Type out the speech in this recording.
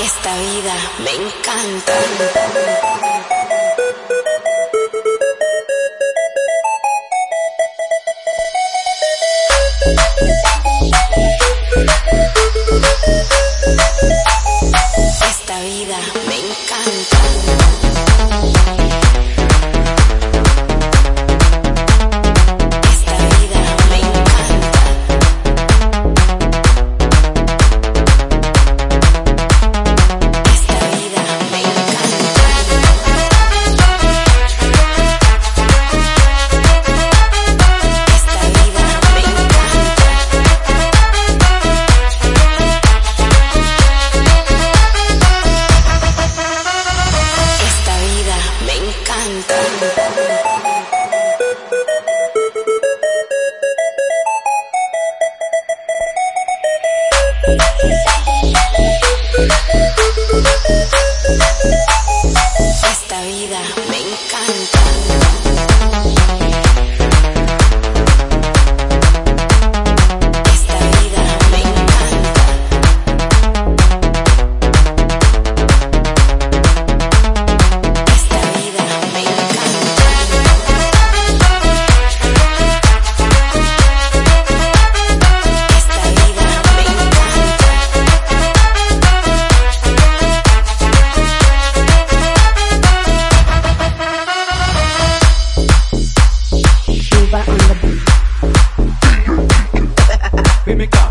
Esta vida me encanta. Esta vida Esta vida me encanta. Mimica